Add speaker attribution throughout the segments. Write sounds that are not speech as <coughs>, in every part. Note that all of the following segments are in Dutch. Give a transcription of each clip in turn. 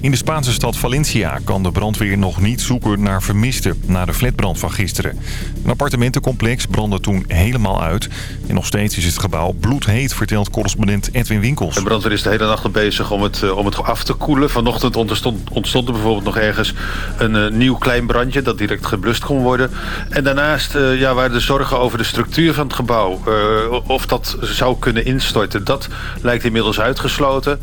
Speaker 1: In de Spaanse stad Valencia kan de brandweer nog niet zoeken naar vermisten... na de flatbrand van gisteren. Een appartementencomplex brandde toen helemaal uit. En nog steeds is het gebouw bloedheet, vertelt correspondent Edwin Winkels.
Speaker 2: De brandweer is de hele nacht bezig om het, eh, om het af te koelen. Vanochtend ontstond, ontstond er bijvoorbeeld nog ergens een uh, nieuw klein brandje... dat direct geblust kon worden. En daarnaast uh, ja, waren de zorgen over de structuur van het gebouw. Of dat zou kunnen instorten, dat lijkt inmiddels uitgesloten.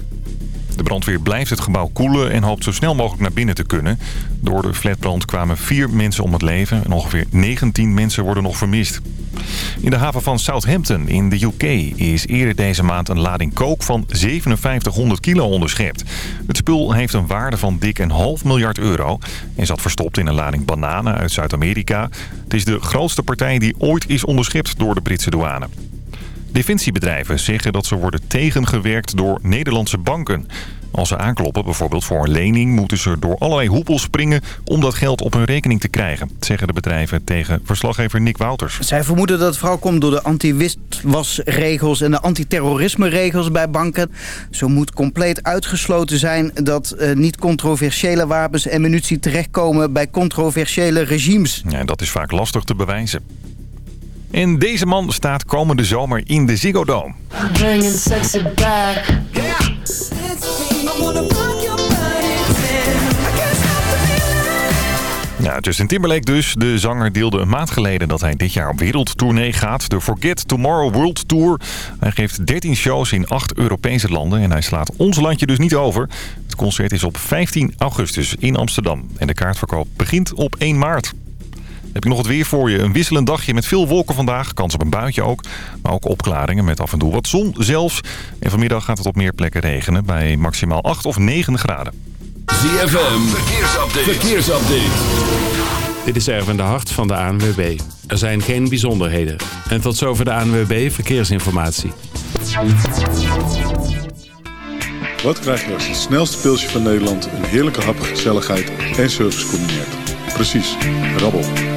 Speaker 1: Brandweer blijft het gebouw koelen en hoopt zo snel mogelijk naar binnen te kunnen. Door de flatbrand kwamen vier mensen om het leven en ongeveer 19 mensen worden nog vermist. In de haven van Southampton in de UK is eerder deze maand een lading kook van 5700 kilo onderschept. Het spul heeft een waarde van dik een half miljard euro en zat verstopt in een lading bananen uit Zuid-Amerika. Het is de grootste partij die ooit is onderschept door de Britse douane. Defensiebedrijven zeggen dat ze worden tegengewerkt door Nederlandse banken. Als ze aankloppen, bijvoorbeeld voor een lening, moeten ze door allerlei hoepels springen om dat geld op hun rekening te krijgen, zeggen de bedrijven tegen verslaggever Nick Wouters.
Speaker 3: Zij vermoeden dat het vooral komt door de anti-witwasregels en de antiterrorisme-regels bij banken. Zo moet compleet uitgesloten zijn dat uh, niet-controversiële wapens en munitie terechtkomen bij controversiële regimes.
Speaker 1: Ja, dat is vaak lastig te bewijzen. En deze man staat komende zomer in de Ziggo Dome. Ja, Justin Timberlake dus. De zanger deelde een maand geleden dat hij dit jaar op wereldtournee gaat. De Forget Tomorrow World Tour. Hij geeft 13 shows in 8 Europese landen en hij slaat ons landje dus niet over. Het concert is op 15 augustus in Amsterdam. En de kaartverkoop begint op 1 maart heb ik nog het weer voor je. Een wisselend dagje met veel wolken vandaag. Kans op een buitje ook. Maar ook opklaringen met af en toe wat zon zelfs. En vanmiddag gaat het op meer plekken regenen bij maximaal 8 of 9 graden.
Speaker 4: ZFM, verkeersupdate. verkeersupdate.
Speaker 5: Dit is Erwin de Hart van de ANWB. Er zijn geen bijzonderheden. En tot zover de ANWB Verkeersinformatie.
Speaker 6: Wat krijg je als het snelste pilsje van Nederland... een heerlijke hap, gezelligheid en service combineert? Precies, rabbel.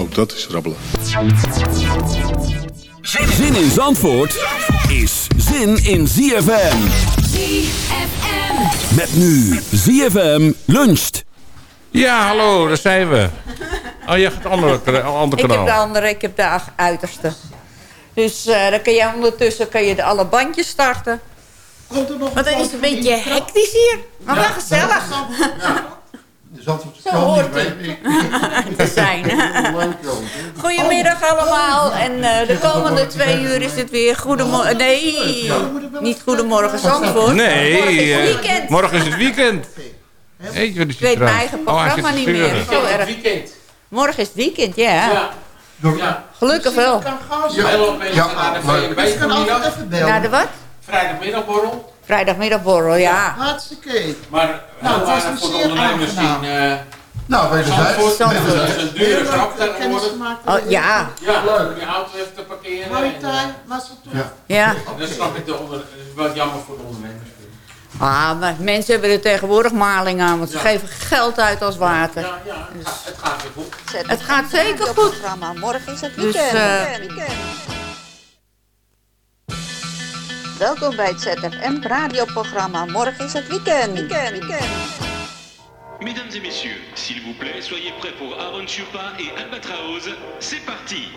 Speaker 6: Ook dat is rabbelen.
Speaker 4: Zin in Zandvoort is zin in ZFM.
Speaker 7: ZFM.
Speaker 4: Met nu ZFM luncht.
Speaker 8: Ja, hallo, daar zijn we. Oh, je hebt het andere, andere
Speaker 9: Ik
Speaker 8: kanaal.
Speaker 9: heb de andere, ik heb de uiterste. Dus uh, dan kan je ondertussen kan je de alle bandjes starten. Want dan is het een beetje hectisch hier. Maar wel gezellig. Zo hoort het <laughs> te zijn. <laughs> Goedemiddag allemaal. En uh, de komende twee uur is het weer goedemorgen. Nee, niet goedemorgen Zandvoort.
Speaker 8: Nee,
Speaker 9: morgen is het weekend.
Speaker 8: morgen is het weekend. Hey,
Speaker 9: Ik weet mijn eigen programma niet meer. Zo erg. Morgen is het weekend, ja.
Speaker 10: Ja.
Speaker 9: Gelukkig wel.
Speaker 10: Heel mensen naar de VNB vanmiddag.
Speaker 9: Naar de wat?
Speaker 10: Vrijdagmiddagborrel.
Speaker 9: Vrijdagmiddagborrel, ja.
Speaker 10: Hartstikke. Maar
Speaker 11: Nou, het was een
Speaker 10: voor ondernemers
Speaker 11: aangenaam.
Speaker 10: zien... eh,
Speaker 11: Nou.
Speaker 10: Zandvoort.
Speaker 9: Zandvoort.
Speaker 10: Dat is een dure grap tegenwoordig.
Speaker 9: Oh, ja.
Speaker 10: Ja, leuk. Je auto even te parkeren. en, eh,
Speaker 11: Ja.
Speaker 9: Ja.
Speaker 10: Dan snap ik de onder... Het is wel jammer voor de ondernemers.
Speaker 9: Ah, maar mensen hebben er tegenwoordig maling aan, want ze
Speaker 10: Ja.
Speaker 9: geven geld uit als water.
Speaker 10: Ja, ja. Het gaat- Het gaat weer goed.
Speaker 9: Het gaat zeker goed.
Speaker 12: Morgen is het
Speaker 9: Dus,
Speaker 12: weekend.
Speaker 9: eh,
Speaker 12: weekend. Welkom bij het ZFM radioprogramma. Morgen is het weekend. weekend. weekend.
Speaker 13: Mesdames et messieurs, s'il vous plaît, soyez prêts pour Aaron Chupa et Albatraoz. C'est parti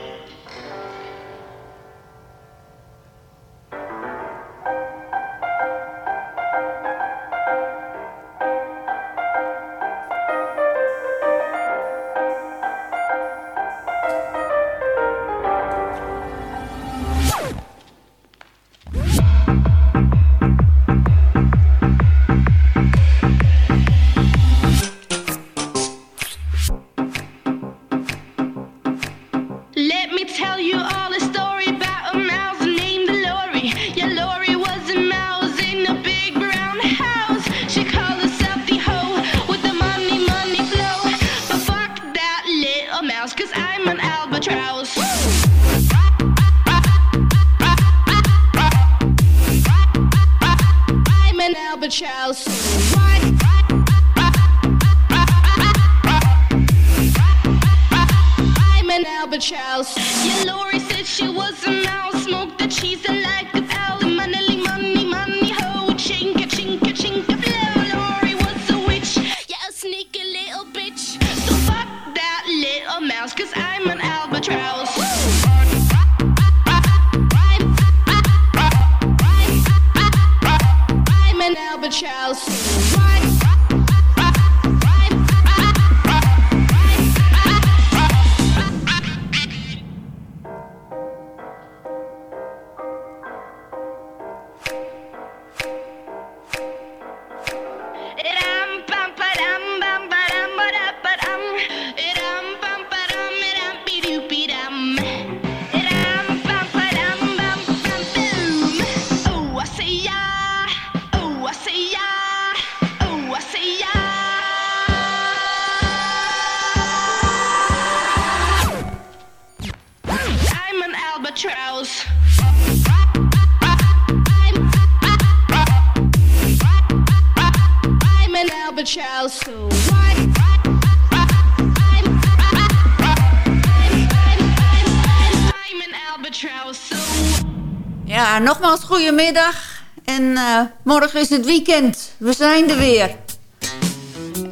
Speaker 9: En eh, morgen is het weekend. We zijn er weer.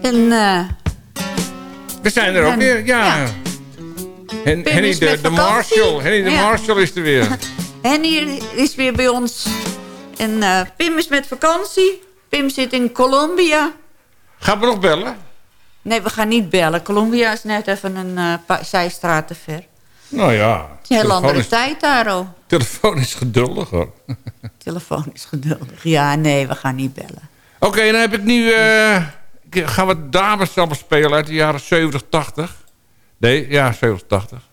Speaker 9: En, eh,
Speaker 7: We zijn er ook weer, ja.
Speaker 9: En
Speaker 7: Hen, Henny de, de Marshall. Henny de. Marshall is er weer. <laughs>
Speaker 9: Henny is weer bij ons. En eh, Pim is met vakantie. Pim zit in Colombia.
Speaker 7: Gaan we nog bellen?
Speaker 9: Nee, we gaan niet bellen. Colombia is net even een uh, paar zijstraat te ver.
Speaker 7: Nou ja.
Speaker 9: Heel andere
Speaker 7: is,
Speaker 9: tijd daar al.
Speaker 7: Telefoon is geduldig hoor. <laughs>
Speaker 9: Telefoon is geduldig. Ja, nee, we gaan niet bellen.
Speaker 7: Oké, dan heb ik nu... Eh, gaan we dames spelen uit de jaren 70, 80. Nee, ja, 70, 80.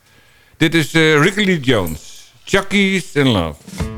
Speaker 7: Dit is uh, Ricky Lee Jones. Chucky's in Love.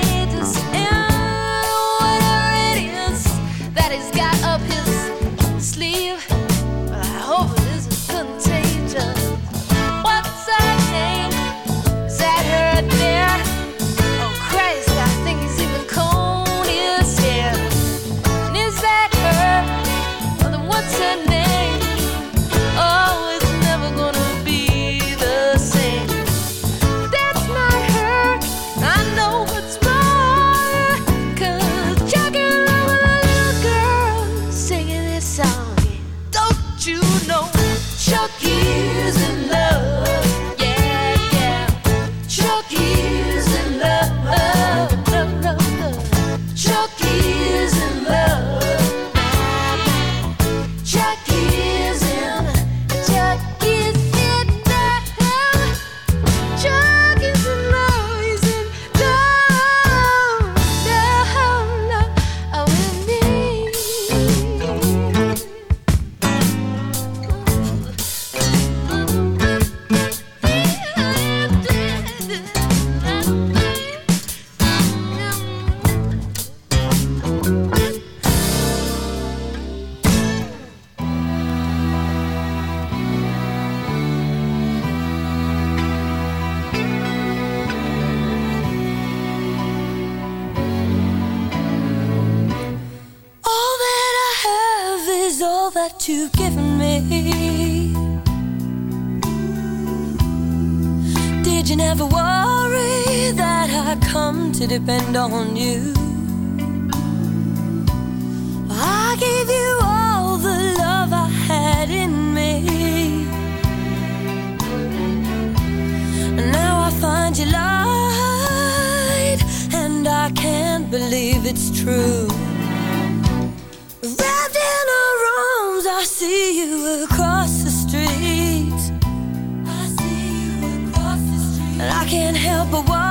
Speaker 14: Come to depend on you? I gave you all the love I had in me. Now I find you lied, and I can't believe it's true. Wrapped in her arms, I see you across the street. I see you across the street. And I can't help but knows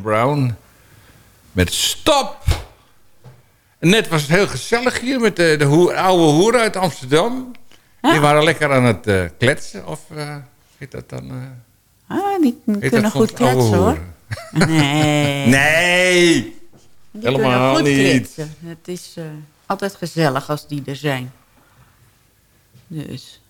Speaker 8: Eh, Brown met Stop. Net was het heel gezellig hier met de, de hoe- oude hoeren uit Amsterdam. Die waren lekker aan het eh, kletsen. Of eh heet dat dan... eh,
Speaker 9: Ah, die kunnen
Speaker 8: dat
Speaker 9: goed kletsen hoor. <laughs> Nee.
Speaker 8: Nee!
Speaker 9: Die
Speaker 8: Helemaal
Speaker 9: goed
Speaker 8: niet.
Speaker 9: kletsen. Het is eh, altijd gezellig als die er zijn. Dus.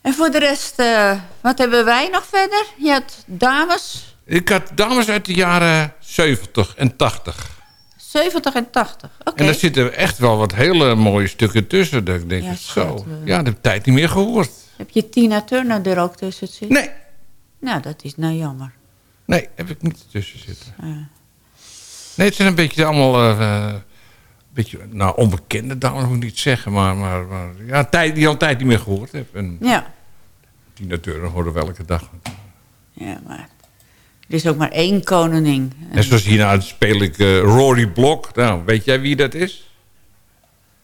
Speaker 9: En voor de rest, eh, wat hebben wij nog verder? Je had dames,
Speaker 8: Ik had dames uit de jaren 70 en 80.
Speaker 9: 70 en 80. Oké.
Speaker 8: En daar zitten echt wel wat hele mooie stukken tussen. Dat ik denk,
Speaker 9: Ja,
Speaker 8: zo, ja, dat heb ik tijd niet meer gehoord.
Speaker 9: Heb je Tina Turner er ook tussen zitten?
Speaker 8: Nee.
Speaker 9: Nou, dat is nou jammer.
Speaker 8: Nee, heb ik niet tussen zitten.
Speaker 9: Ja.
Speaker 8: Nee, het zijn een beetje allemaal... een beetje, nou, onbekende dames moet ik niet zeggen, maar, maar, maar ja, tijd, die al tijd niet meer gehoord heb. En
Speaker 9: Ja.
Speaker 8: Tina Turner horen we elke dag.
Speaker 9: ja, maar er is ook maar één koningin.
Speaker 8: En zoals hierna speel ik eh, Rory Block. Nou, weet jij wie dat is?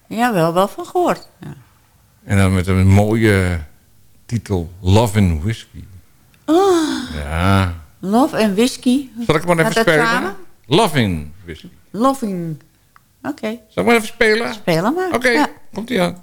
Speaker 9: Ja, wel, wel van gehoord. Ja.
Speaker 8: En dan met een mooie titel Love and Whiskey.
Speaker 9: Oh,
Speaker 8: Ja.
Speaker 9: love en whisky.
Speaker 8: Zal ik maar even
Speaker 9: Gaat
Speaker 8: spelen?
Speaker 9: samen?
Speaker 8: Loving Whiskey.
Speaker 9: Loving. Oké.
Speaker 8: Zal ik maar even spelen?
Speaker 9: Spelen maar.
Speaker 8: Oké,
Speaker 9: Ja.
Speaker 8: komt ie aan.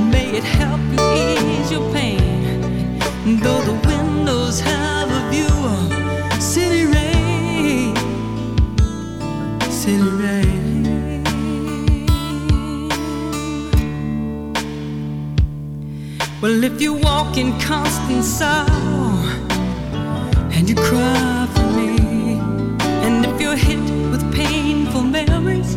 Speaker 15: may it help you ease your pain. Though the windows have a view of city rain, city rain. Well, if you walk in constant sorrow and you cry for me, and if you're hit with painful memories,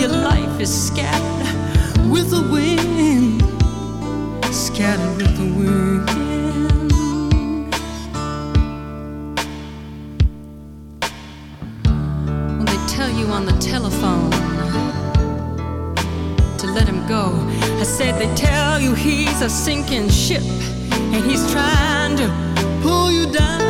Speaker 15: your life is scattered with the wind, scattered with the wind. When they tell you on the telephone to let him go. I said they tell you he's a sinking ship and he's trying to pull you down.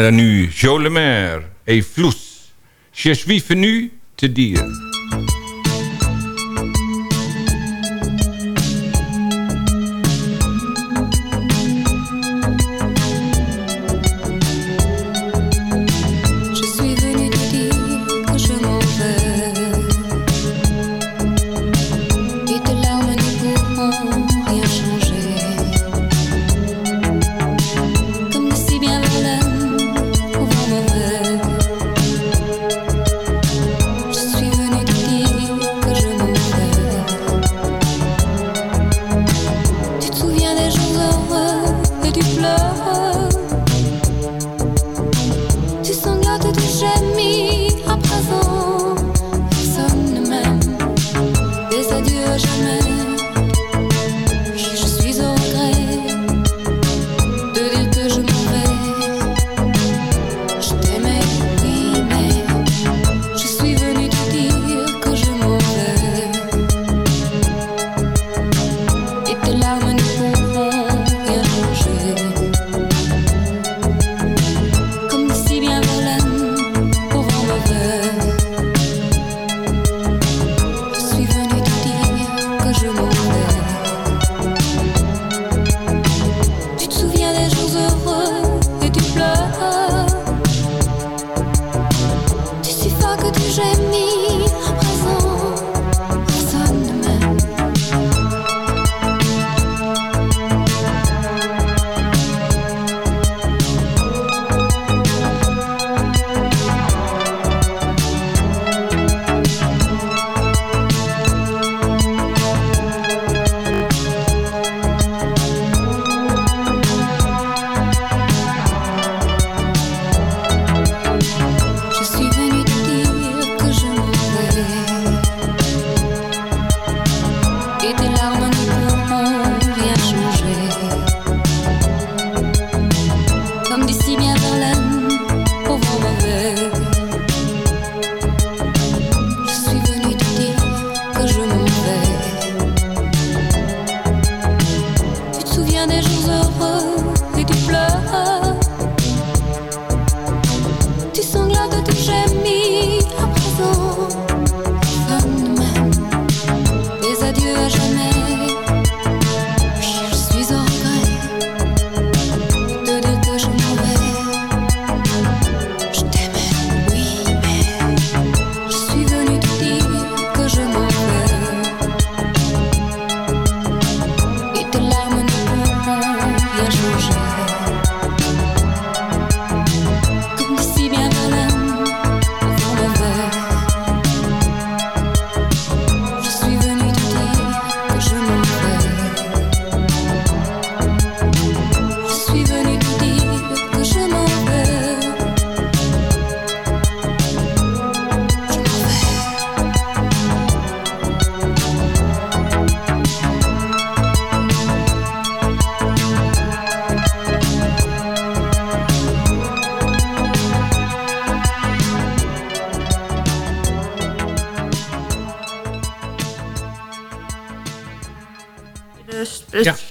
Speaker 8: Ja, dan nu Jo Le Maire et Flous. Je suis venu te dire.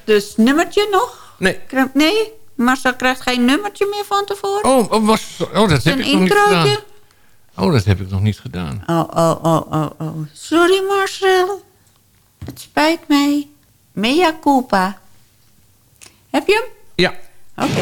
Speaker 9: Dus, nummertje nog?
Speaker 8: Nee.
Speaker 9: Nee? Marcel krijgt geen nummertje meer van tevoren?
Speaker 8: Oh, oh, was, oh dat heb
Speaker 9: Een
Speaker 8: ik nog niet gedaan. Oh, dat heb ik nog niet gedaan.
Speaker 9: Oh, oh, oh, oh, oh. Sorry Marcel. Het spijt mij. Mea culpa. Heb je hem?
Speaker 8: Ja.
Speaker 9: Oké.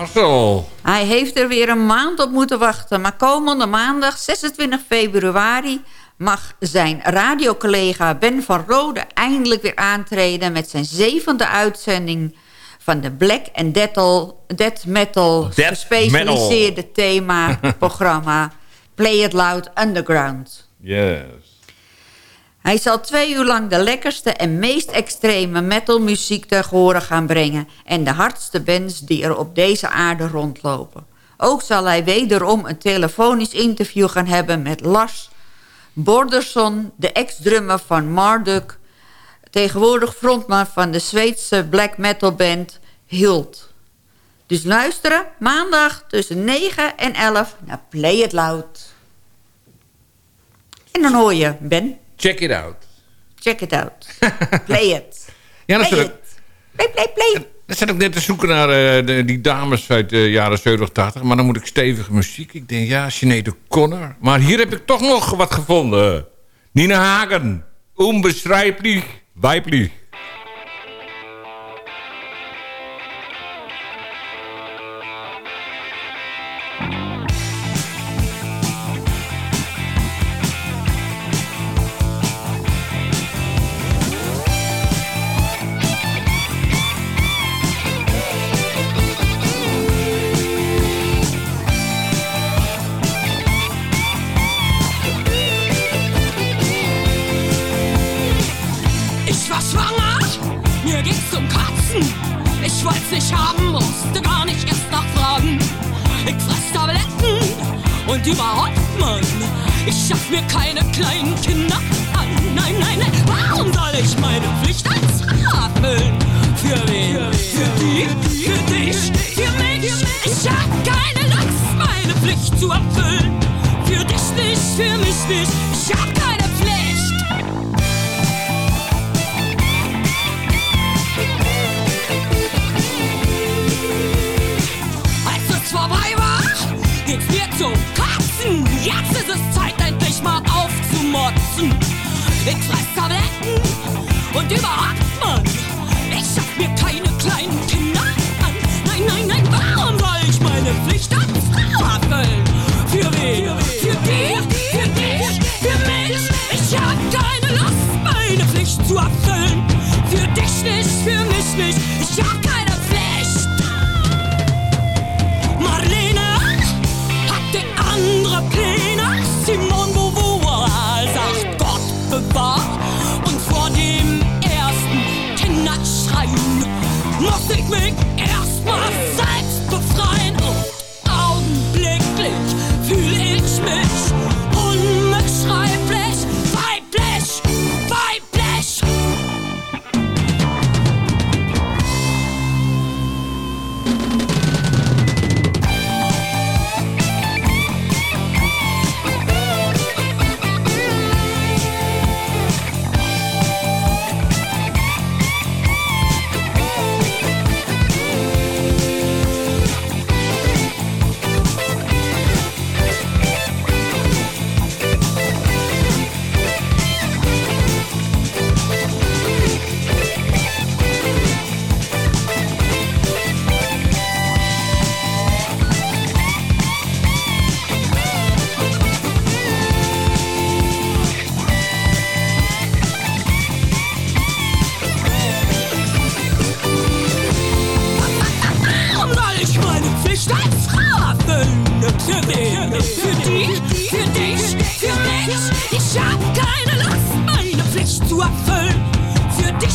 Speaker 8: Marcel.
Speaker 9: Hij heeft er weer een maand op moeten wachten. Maar komende maandag, 26 februari... mag zijn radiocollega Ben van Rode eindelijk weer aantreden... met zijn zevende uitzending van de Black and Death, death Metal...
Speaker 8: Death
Speaker 9: gespecialiseerde thema-programma <laughs> Play It Loud Underground.
Speaker 8: Yes.
Speaker 9: Hij zal twee uur lang de lekkerste en meest extreme metalmuziek ter horen gaan brengen... en de hardste bands die er op deze aarde rondlopen. Ook zal hij wederom een telefonisch interview gaan hebben met Lars Borderson... de ex-drummer van Marduk... tegenwoordig frontman van de Zweedse black metal band Hild. Dus luisteren maandag tussen 9 en 11 naar Play It Loud. En dan hoor je Ben...
Speaker 8: Check it out.
Speaker 9: Check it out. Play it. <laughs>
Speaker 8: Ja,
Speaker 9: Play it. Play, play, play.
Speaker 8: Dat zat ook net te zoeken naar eh, die dames uit de jaren 70, 80. Maar dan moet ik stevige muziek. Ik denk, ja, Sinead O'Connor. Maar hier heb ik toch nog wat gevonden. Nina Hagen. Onbeschrijpelijk. Weiblich.
Speaker 16: Mir zum Kotzen. Jetzt ist es Zeit, endlich mal aufzumotzen. Ich fress Tabletten und überhaupt, Mann. Ich schaff mir keine kleinen Kinder make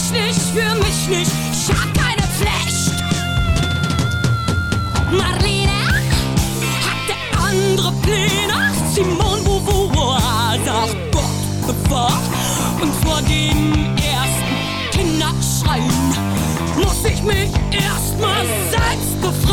Speaker 16: dich nicht, für mich nicht. Ich hab keine Pflicht. Marlene hatte andere Pläne. Simone Beauvoir sagt Gott bewahrt. Und vor dem ersten Kinderschreien muss ich mich erstmal selbst befreien.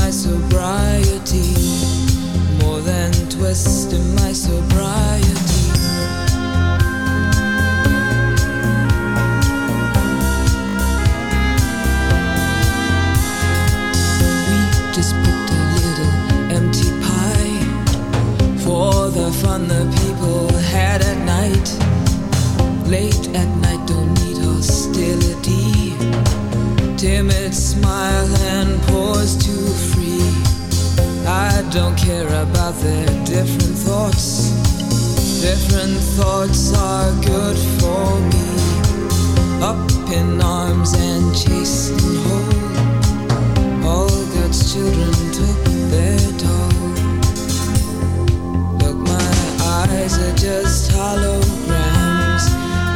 Speaker 17: My sobriety. More than twist in my sobriety. We just booked a little empty pie for the fun the people had at night. Late at night don't need hostility. Timid smile and pause. I don't care about their different thoughts. Different thoughts are good for me. Up in arms and chased and whole. All God's children took their toll. Look, my eyes are just holograms.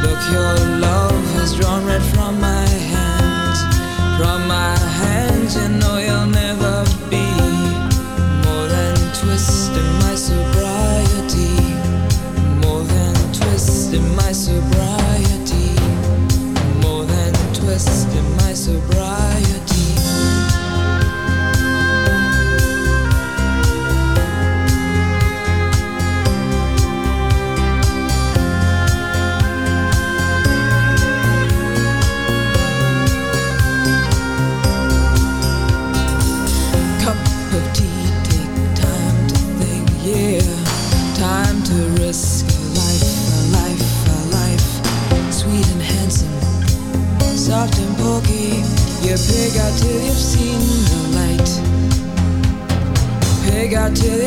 Speaker 17: Look, your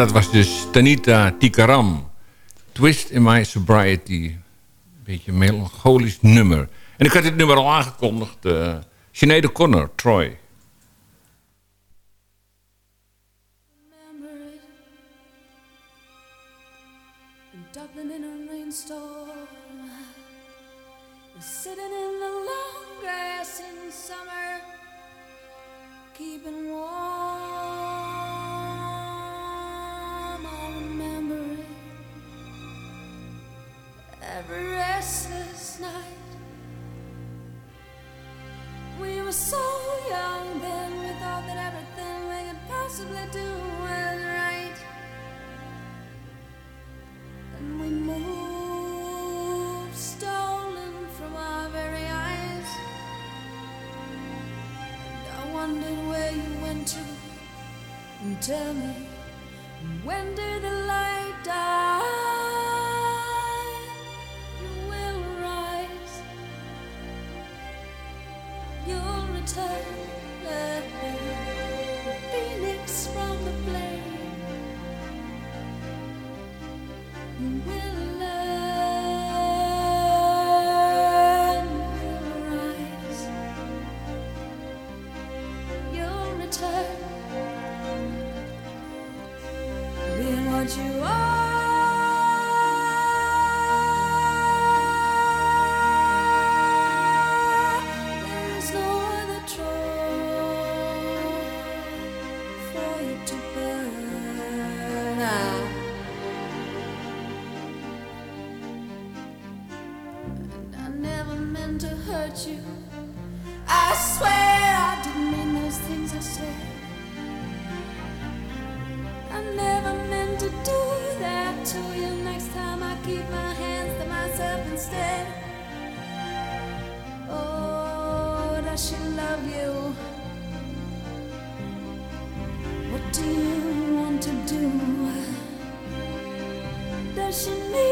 Speaker 8: dat was dus Tanita Tikaram. Twist in My Sobriety. Beetje een melancholisch nummer. En ik had dit nummer al aangekondigd. eh Sinead Connor, Troy.
Speaker 18: in rainstorm. In the long grass in summer, keeping warm. Every restless night. We were so young then, we thought that everything we could possibly do was right. And we moved, stolen from our very eyes. And I where you went to. And tell me, when did the light die? Phoenix from the flame. Will pushing me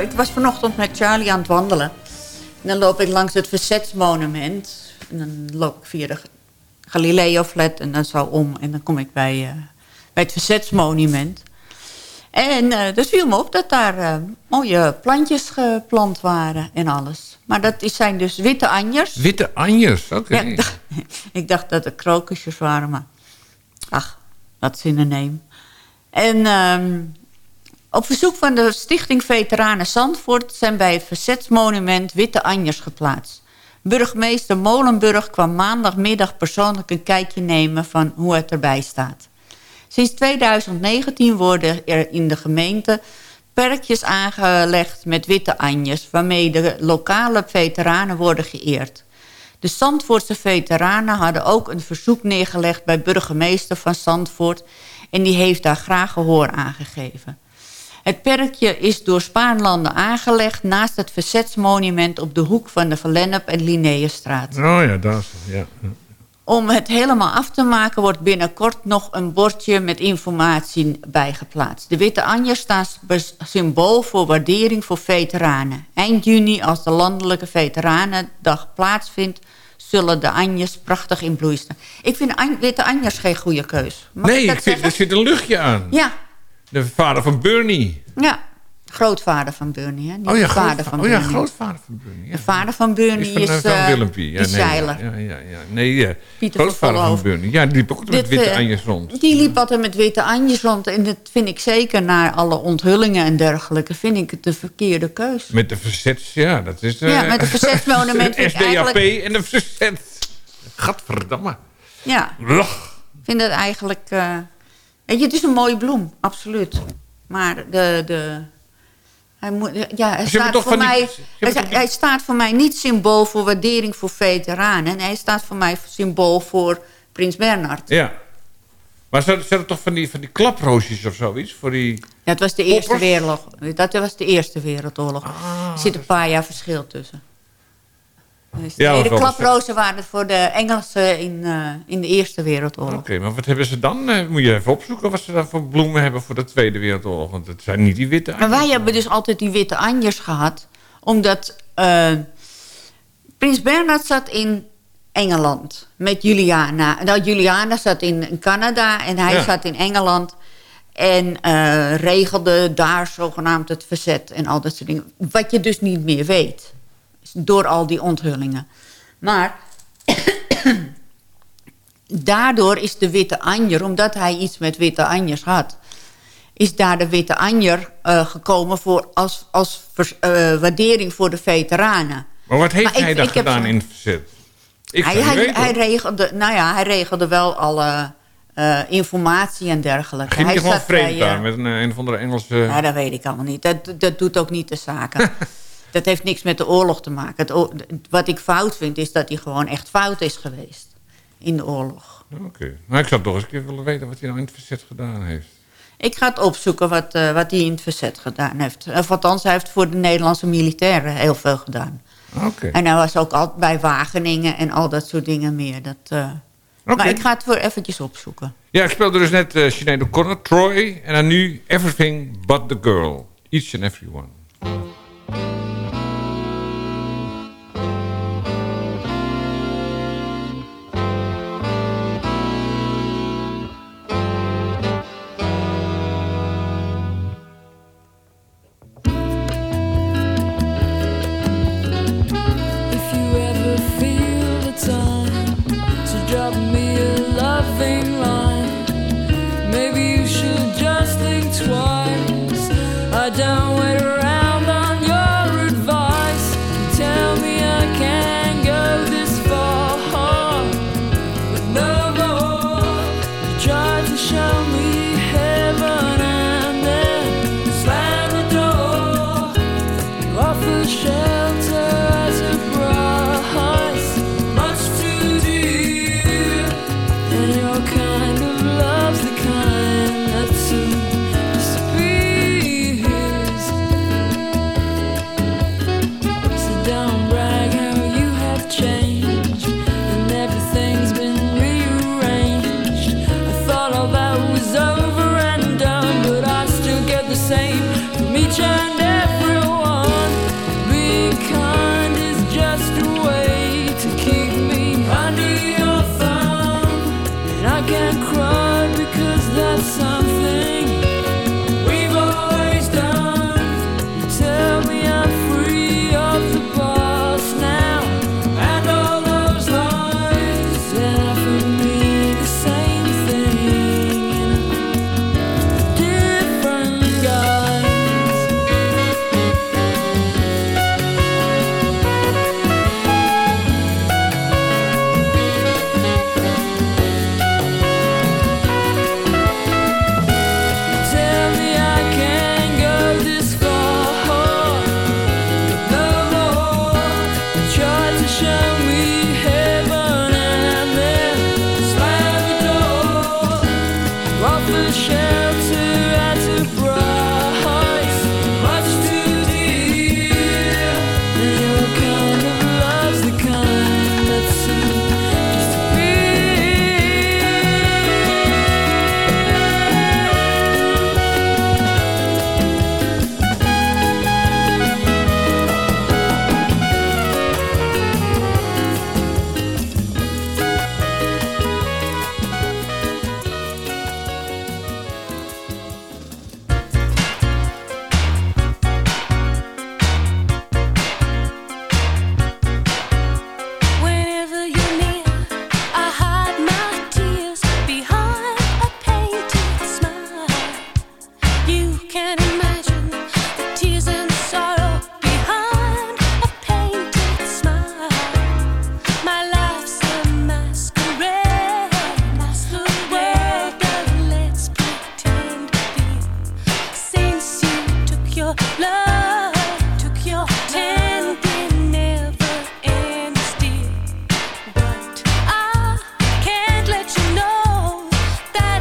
Speaker 9: ik was vanochtend met Charlie aan het wandelen. En dan loop ik langs het Verzetsmonument. En dan loop ik via de Galileo-flat en dan zo om. En dan kom ik bij, eh, bij het Verzetsmonument. En eh dus viel me op dat daar eh, mooie plantjes geplant waren en alles. Maar dat is- zijn dus witte anjers.
Speaker 8: Witte anjers, oké.
Speaker 9: Ja, ik, dacht, <laughs> dat het krokusjes waren, maar ach, dat is in de neem. En ehm, op verzoek van de Stichting Veteranen Zandvoort... zijn bij het Verzetsmonument witte anjers geplaatst. Burgemeester Molenburg kwam maandagmiddag persoonlijk een kijkje nemen... van hoe het erbij staat. Sinds 2019 worden er in de gemeente perkjes aangelegd met witte anjers... waarmee de lokale veteranen worden geëerd. De Zandvoortse veteranen hadden ook een verzoek neergelegd... bij burgemeester van Zandvoort... en die heeft daar graag gehoor aan gegeven. Het perkje is door Spaanlanden aangelegd... naast het verzetsmonument op de hoek van de Verlennep en Linnaeusstraat.
Speaker 8: Oh ja, daar ja.
Speaker 9: Om het helemaal af te maken wordt binnenkort nog een bordje met informatie bijgeplaatst. De witte anjers staan bes- symbool voor waardering voor veteranen. Eind juni, als de landelijke veteranendag plaatsvindt... zullen de anjers prachtig in bloei staan. Ik vind an- witte anjers geen goede keus. Mag
Speaker 8: nee,
Speaker 9: dat
Speaker 8: ik vind, er zit een luchtje aan.
Speaker 9: Ja,
Speaker 8: De vader van Bernie.
Speaker 9: ja. Grootvader van Bernie, hè? Niet
Speaker 8: Oh ja,
Speaker 9: de vader van
Speaker 8: oh ja, grootvader van Bernie. Ja.
Speaker 9: De vader van Bernie is,
Speaker 8: van, van
Speaker 9: eh,
Speaker 8: Willempie. Ja, nee. Ja, ja, ja. Nee, ja.
Speaker 9: Pieter
Speaker 8: grootvader van. Bernie. Ja, die liep ook met witte
Speaker 9: eh,
Speaker 8: anjers rond.
Speaker 9: Die liep altijd met witte anjers rond. En dat vind ik zeker na alle onthullingen en dergelijke... vind ik het de verkeerde keus.
Speaker 8: Met de verzets, ja, dat is... eh,
Speaker 9: Ja, met de verzetsmonument <laughs> vind
Speaker 8: SDAP
Speaker 9: eigenlijk-
Speaker 8: en de verzet. Gadverdamme.
Speaker 9: Ja, ik vind het eigenlijk... eh, weet je, het is een mooie bloem, absoluut. Maar de... de hij, moet, ja, hij,
Speaker 8: hebben
Speaker 9: staat voor
Speaker 8: die-
Speaker 9: mij, hij,
Speaker 8: hebben toch
Speaker 9: hij staat voor mij niet symbool voor waardering voor veteranen. Nee, hij staat voor mij symbool voor Prins Bernhard.
Speaker 8: Ja. Maar zijn er toch van die, van die klaproosjes of zoiets? Voor die...
Speaker 9: Ja, het was de Eerste? Wereldoorlog. Dat was de Eerste Wereldoorlog.
Speaker 8: Ah,
Speaker 9: er zit een paar jaar verschil tussen. Dus
Speaker 8: Ja,
Speaker 9: de klaprozen waren voor de Engelsen in, eh, in de Eerste Wereldoorlog.
Speaker 8: Oké, maar wat hebben ze dan? Eh, moet je even opzoeken wat ze dan voor bloemen hebben voor de Tweede Wereldoorlog. Want het zijn niet die witte
Speaker 9: Maar wij hebben dus altijd die witte anjers gehad. Omdat eh, Prins Bernhard zat in Engeland met Juliana. Nou, Juliana zat in, Canada en hij
Speaker 14: Ja.
Speaker 9: zat in Engeland. En regelde daar zogenaamd het verzet en al dat soort dingen. Wat je dus niet meer weet. Door al die onthullingen. Maar <coughs> daardoor is de witte anjer, omdat hij iets met witte anjers had... is daar de witte anjer eh, gekomen voor als, als vers- eh, waardering voor de veteranen.
Speaker 8: Maar wat heeft
Speaker 9: Maar
Speaker 8: hij dan
Speaker 9: heb
Speaker 8: gedaan in het verzet? Ik
Speaker 9: hij, hij, regelde, nou ja, hij regelde wel alle eh, informatie en dergelijke.
Speaker 8: Ging hij gewoon vreemd daar met een, een of andere Engelse...
Speaker 9: Ja, dat weet ik allemaal niet. Dat, dat doet ook niet de zaken. <laughs> dat heeft niks met de oorlog te maken. Het wat ik fout vind, is dat hij gewoon echt fout is geweest in de oorlog.
Speaker 8: Oké. Nou, ik zou toch eens een keer willen weten wat hij nou in het verzet gedaan heeft.
Speaker 9: Ik ga het opzoeken wat, eh, wat hij in het verzet gedaan heeft. Of althans, hij heeft voor de Nederlandse militairen heel veel gedaan.
Speaker 8: Oké.
Speaker 9: En hij was ook altijd bij Wageningen en al dat soort dingen meer. Dat, eh. Maar ik ga het voor eventjes opzoeken.
Speaker 8: Ja, ik speelde dus net uh, Sinead O'Connor, Troy... en dan nu Everything But The Girl. Each and Every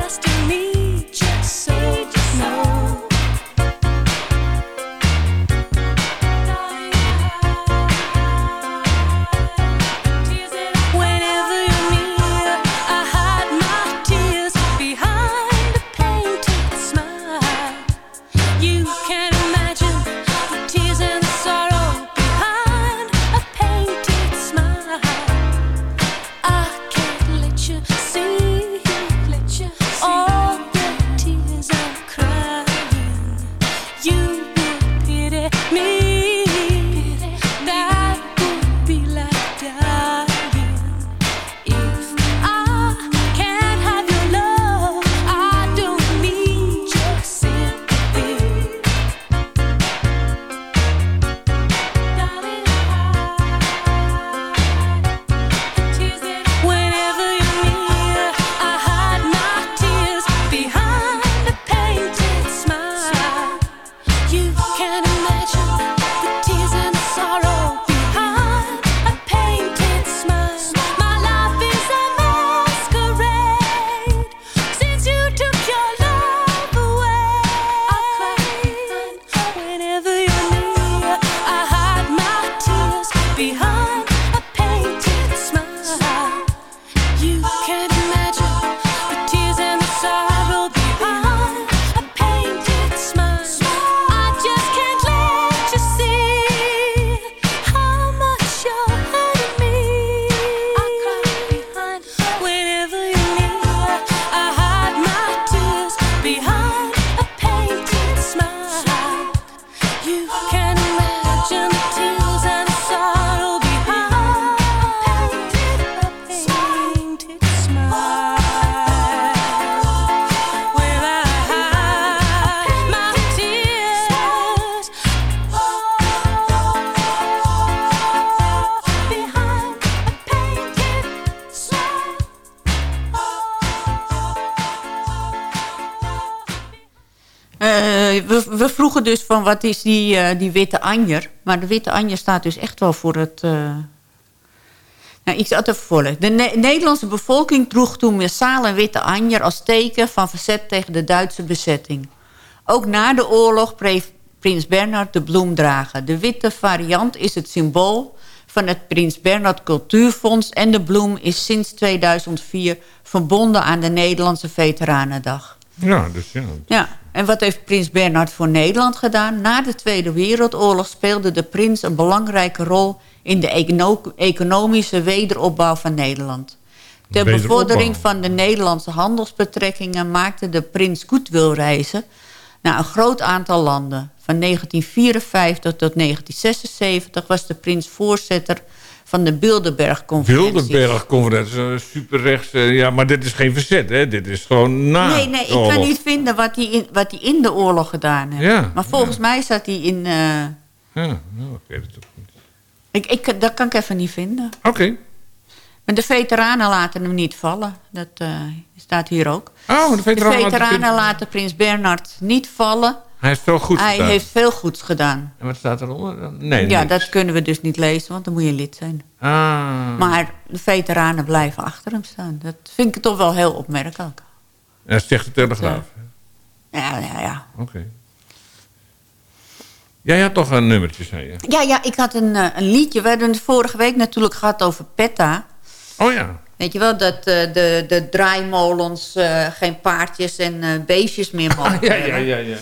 Speaker 14: destiny. vroegen dus van wat is die, eh, die witte anjer. Maar de witte anjer staat dus echt wel voor het... Eh, nou, ik zat voorleggen. De Nederlandse bevolking droeg toen massaal een witte anjer... als teken van verzet tegen de Duitse bezetting. Ook na de oorlog preef prins Bernhard de bloem dragen. De witte variant is het symbool van het Prins Bernhard Cultuurfonds... en de bloem is sinds 2004 verbonden aan de Nederlandse Veteranendag.
Speaker 8: Ja, dus ja. Dus...
Speaker 14: ja. En wat heeft prins Bernhard voor Nederland gedaan? Na de Tweede Wereldoorlog speelde de prins een belangrijke rol... in de economische wederopbouw van Nederland.
Speaker 9: Ter bevordering van de Nederlandse handelsbetrekkingen... maakte de prins reizen naar een groot aantal landen. Van 1954 tot 1976 was de prins voorzitter van de Bilderberg-conferentie.
Speaker 8: Bilderberg-conferentie, eh, superrechts. eh, ja, maar dit is geen verzet, hè? Dit is gewoon na.
Speaker 9: Nee, nee, ik
Speaker 8: de
Speaker 9: kan niet vinden wat hij in, wat hij in de oorlog gedaan heeft.
Speaker 8: Ja,
Speaker 9: maar volgens mij zat hij in... eh,
Speaker 8: Ja, nou, ik weet het ook niet.
Speaker 9: ik, ik, dat kan ik even niet vinden.
Speaker 8: Oké.
Speaker 9: Maar de veteranen laten hem niet vallen. Dat staat hier ook.
Speaker 8: Oh, de veteranen laten
Speaker 9: veteranen
Speaker 8: prins-
Speaker 9: laten prins Bernhard niet vallen.
Speaker 8: Hij heeft veel goed
Speaker 9: Hij
Speaker 8: gedaan.
Speaker 9: heeft veel goeds gedaan.
Speaker 8: En wat staat eronder? Nee,
Speaker 9: ja,
Speaker 8: niks.
Speaker 9: dat kunnen we dus niet lezen, want dan moet je lid zijn.
Speaker 8: Ah.
Speaker 9: Maar de veteranen blijven achter hem staan. Dat vind ik toch wel heel opmerkelijk.
Speaker 8: En dat zegt de Telegraaf.
Speaker 9: Ja, ja, ja.
Speaker 8: Oké. Jij had toch een nummertje, zei je?
Speaker 9: Ja, ja ik had een, eh, een liedje. We hebben het vorige week natuurlijk gehad over PETA.
Speaker 8: Oh ja.
Speaker 9: Weet je wel, dat eh, de, de draaimolens eh, geen paardjes en beestjes meer <laughs> mogen
Speaker 8: Ja, ja, ja. ja.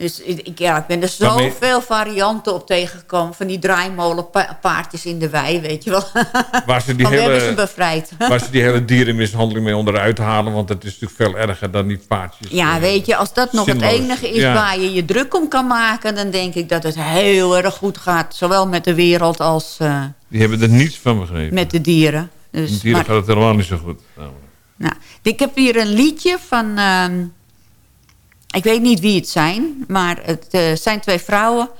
Speaker 9: Dus ik, ja, ik ben er zoveel varianten op tegengekomen. Van die draaimolenpaardjes in de wei, weet je wel. <laughs>
Speaker 8: Waar ze die
Speaker 9: we hebben ze
Speaker 8: hele,
Speaker 9: bevrijd. <laughs>
Speaker 8: waar ze die hele dierenmishandeling mee onderuit halen. Want dat is natuurlijk veel erger dan die paardjes.
Speaker 9: Ja, weet je, als dat nog het enige is
Speaker 8: Ja.
Speaker 9: waar je je druk om kan maken... dan denk ik dat het heel erg goed gaat. Zowel met de wereld als eh,
Speaker 8: Die hebben er niets van begrepen.
Speaker 9: met de dieren.
Speaker 8: Met
Speaker 9: Dus,
Speaker 8: dieren
Speaker 9: maar-
Speaker 8: gaat het helemaal niet zo goed. Nou,
Speaker 9: Nou, ik heb hier een liedje van... ehm, ik weet niet wie het zijn, maar het eh, zijn twee vrouwen.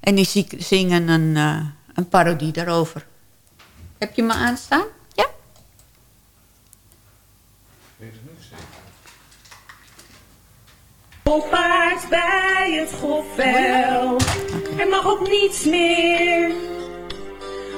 Speaker 9: En die zingen een, eh, een parodie daarover. Heb je me aanstaan? Ja?
Speaker 19: Oppaard bij het grofveld. Er mag ook niets meer.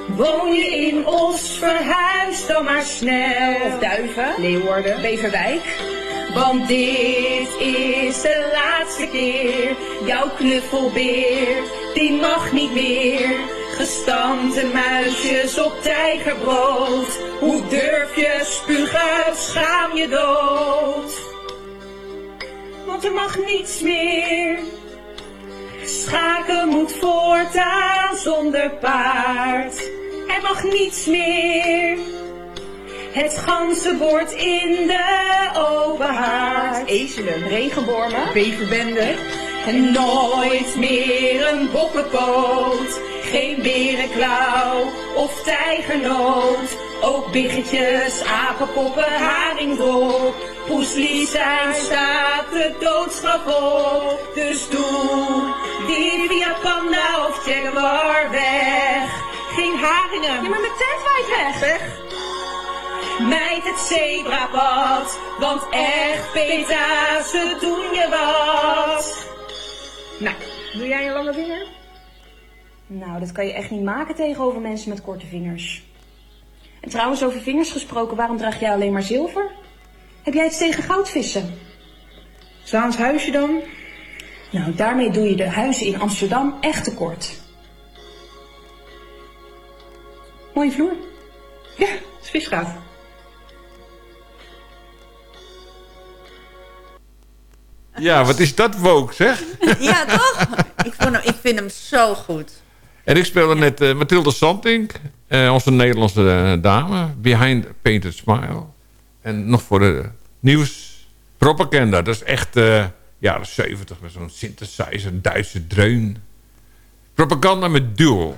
Speaker 19: Woon je in Os, verhuis dan maar snel. Of Duiven, Leeuwarden, Beverwijk. Want dit is de laatste keer. Jouw knuffelbeer, die mag niet meer. Gestampte muisjes op tijgerbrood. Hoe durf je spugen, schaam je dood want er mag niets meer. Schaken moet voortaan zonder paard. Er mag niets meer. Het ganzenbord in de open haard. Ezelen, regenwormen, beverbenden. En nooit meer een bokkenpoot. Geen berenklauw of tijgernoot. Ook biggetjes, apenkoppen, haringdrop. Poeslies zijn staat de doodstraf op. Dus doe die via panda of jaguar weg. Geen haringen. Ja, maar mijn tent waait weg. Weg. Meid het zebrapad, want echt beta, ze doen je wat. Nou, doe jij een lange vinger?
Speaker 20: Nou, dat kan je echt niet maken tegenover mensen met korte vingers. En trouwens, over vingers gesproken, waarom draag jij alleen maar zilver? Heb jij iets tegen goudvissen? Zwaans huisje dan? Nou, daarmee doe je de huizen in Amsterdam echt tekort. Mooie vloer.
Speaker 19: Ja, het is visgraaf.
Speaker 8: Ja, wat is dat woke, zeg? <laughs>
Speaker 9: Ja, toch? ik, vond hem, ik vind hem zo goed.
Speaker 8: En ik speelde net eh, Mathilde Santink, eh, onze Nederlandse eh, dame, Behind Painted Smile. En nog voor de nieuws, Propaganda. Dat is echt jaren 70 met zo'n synthesizer, Duitse dreun. Propaganda met duel.